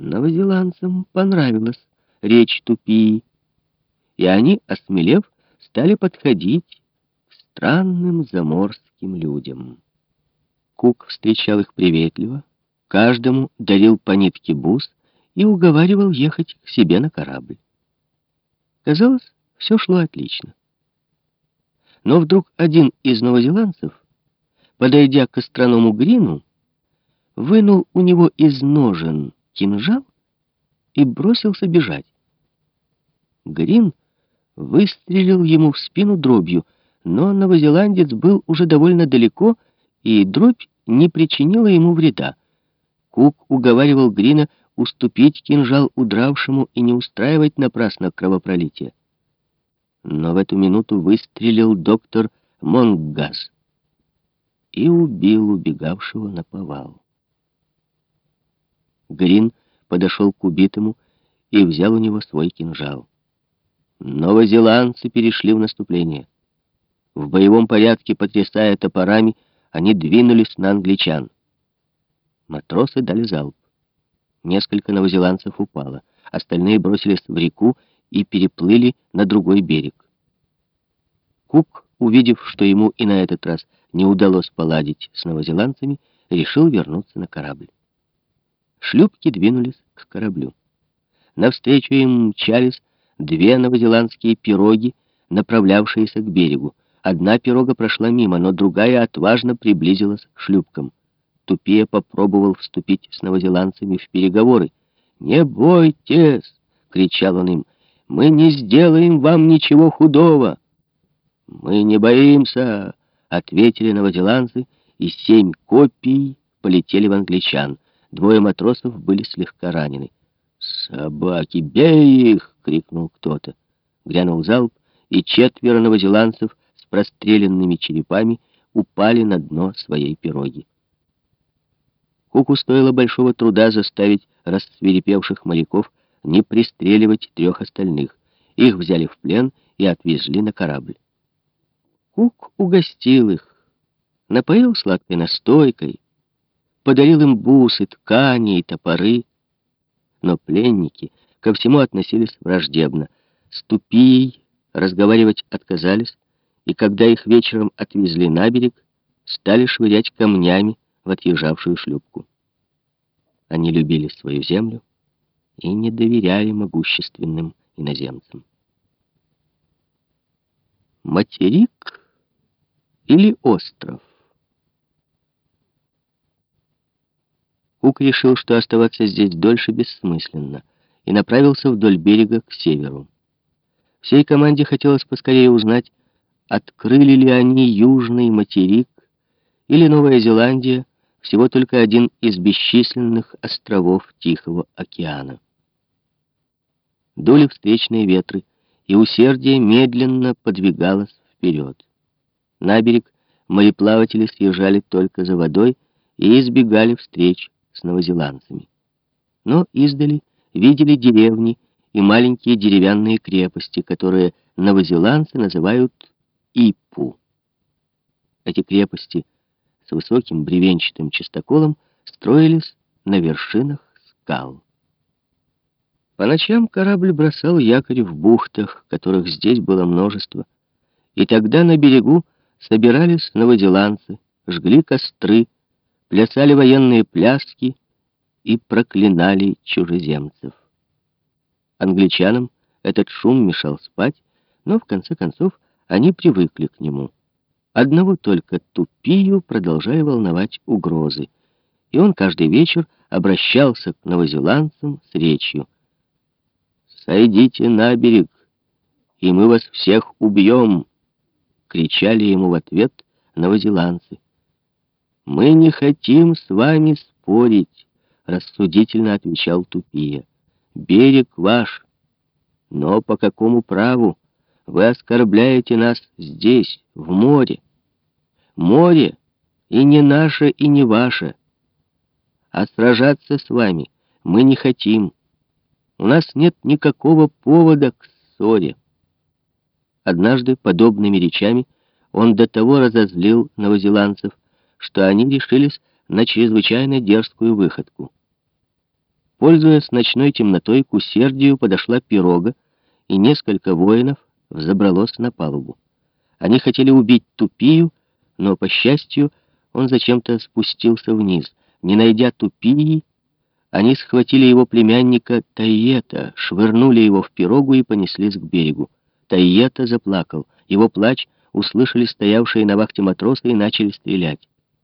Новозеландцам понравилась речь Тупии, и они, осмелев, стали подходить к странным заморским людям. Кук встречал их приветливо, каждому дарил по нитке бус и уговаривал ехать к себе на корабль. Казалось, все шло отлично. Но вдруг один из новозеландцев, подойдя к астроному Грину, вынул у него из ножен кинжал и бросился бежать. Грин выстрелил ему в спину дробью, но новозеландец был уже довольно далеко, и дробь не причинила ему вреда. Кук уговаривал Грина уступить кинжал удравшему и не устраивать напрасно кровопролитие. Но в эту минуту выстрелил доктор Монгаз и убил убегавшего на повал. Грин подошел к убитому и взял у него свой кинжал. Новозеландцы перешли в наступление. В боевом порядке, потрясая топорами, они двинулись на англичан. Матросы дали залп. Несколько новозеландцев упало. Остальные бросились в реку и переплыли на другой берег. Кук, увидев, что ему и на этот раз не удалось поладить с новозеландцами, решил вернуться на корабль. Шлюпки двинулись к кораблю. Навстречу им мчались две новозеландские пироги, направлявшиеся к берегу. Одна пирога прошла мимо, но другая отважно приблизилась к шлюпкам. Тупия попробовал вступить с новозеландцами в переговоры. «Не бойтесь!» — кричал он им. «Мы не сделаем вам ничего худого!» «Мы не боимся!» — ответили новозеландцы, и семь копий полетели в англичан. Двое матросов были слегка ранены. «Собаки, бей их!» — крикнул кто-то. Грянул залп, и четверо новозеландцев с простреленными черепами упали на дно своей пироги. Куку стоило большого труда заставить рассверепевших моряков не пристреливать трех остальных. Их взяли в плен и отвезли на корабль. Кук угостил их, напоил сладкой настойкой, подарил им бусы, ткани и топоры. Но пленники ко всему относились враждебно. С тупией разговаривать отказались, и когда их вечером отвезли на берег, стали швырять камнями в отъезжавшую шлюпку. Они любили свою землю и не доверяли могущественным иноземцам. Материк или остров? Кук решил, что оставаться здесь дольше бессмысленно, и направился вдоль берега к северу. Всей команде хотелось поскорее узнать, открыли ли они южный материк или Новая Зеландия, всего только один из бесчисленных островов Тихого океана. Дули встречные ветры, и усердие медленно подвигалось вперед. На берег мореплаватели съезжали только за водой и избегали встреч с новозеландцами. Но издали видели деревни и маленькие деревянные крепости, которые новозеландцы называют Ипу. Эти крепости с высоким бревенчатым чистоколом строились на вершинах скал. По ночам корабль бросал якорь в бухтах, которых здесь было множество, и тогда на берегу собирались новозеландцы, жгли костры, плясали военные пляски и проклинали чужеземцев. Англичанам этот шум мешал спать, но в конце концов они привыкли к нему. Одного только Тупию продолжая волновать угрозы, и он каждый вечер обращался к новозеландцам с речью «Сойдите на берег, и мы вас всех убьем!» — кричали ему в ответ новозеландцы. «Мы не хотим с вами спорить», — рассудительно отвечал Тупия. «Берег ваш, но по какому праву вы оскорбляете нас здесь, в море? Море и не наше, и не ваше. А сражаться с вами мы не хотим. У нас нет никакого повода к ссоре». Однажды подобными речами он до того разозлил новозеландцев, что они решились на чрезвычайно дерзкую выходку. Пользуясь ночной темнотой, к усердию подошла пирога, и несколько воинов взобралось на палубу. Они хотели убить Тупию, но, по счастью, он зачем-то спустился вниз. Не найдя Тупии, они схватили его племянника Тайета, швырнули его в пирогу и понеслись к берегу. Тайета заплакал. Его плач услышали стоявшие на вахте матросы и начали стрелять.